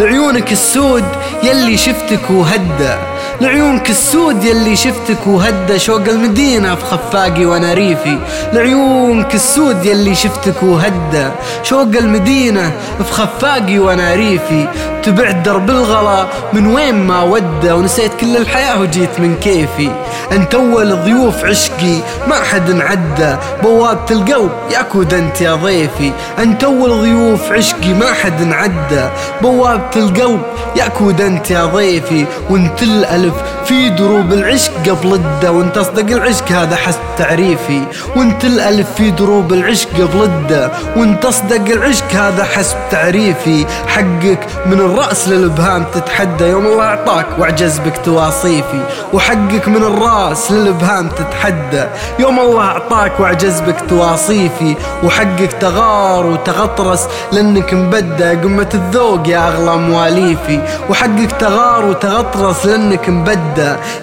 لعيونك السود يلي شفتك وهدى. لعيونك السود يلي شفتك وهدى. شوق المدينة في خفاقي وأنا ريفي. لعيونك السود يلي شفتك وهدى. شوق المدينة في خفاقي وأنا ريفي. تبعت درب الغلا من وين ما ودى ونسيت كل الحياة وجيت من كيفي. أنت أول ضيوف عشقي ما حد عدى بوابة القلب يا كود انت يا ضيفي. أنت أول ضيوف عشقي ما حد عدى بوابة القلب يا كود انت يا ضيفي. وانت الألف في دروب العشق قبل الدا وانت أصدق العشق هذا حسب تعريفي. وانت الألف في دروب العشق قبل الدا وانت أصدق العشق هذا حسب تعريفي. حقك من الرأس للإبهام تتحدى يوم الله أعطاك وأعجز بك تواصيفي. وحقك من الرأس للإبهام تتحدى يوم الله أعطاك وأعجز بك تواصيفي. وحقك تغار وتغطرس لأنك مبدى قمة الذوق يا أغلى مواليفي. وحقك تغار وتغطرس لأنك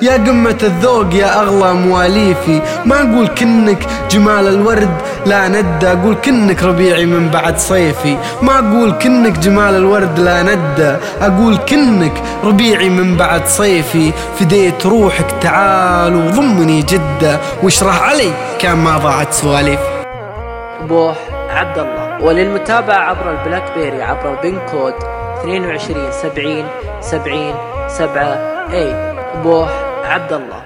يا قمة الذوق يا أغلى مواليفي. ما أقول كنك جمال الورد لا ندى أقول كنك ربيعي من بعد صيفي. ما أقول كنك جمال الورد لا ندى أقول كنك ربيعي من بعد صيفي. فديت روحك تعال وضمني جدة واشرح علي كان ما ضاعت سواليف. بوح عبد الله وللمتابعة عبر ال BlackBerry عبر ال PIN code 22 70 70 7 A بوح عبد الله.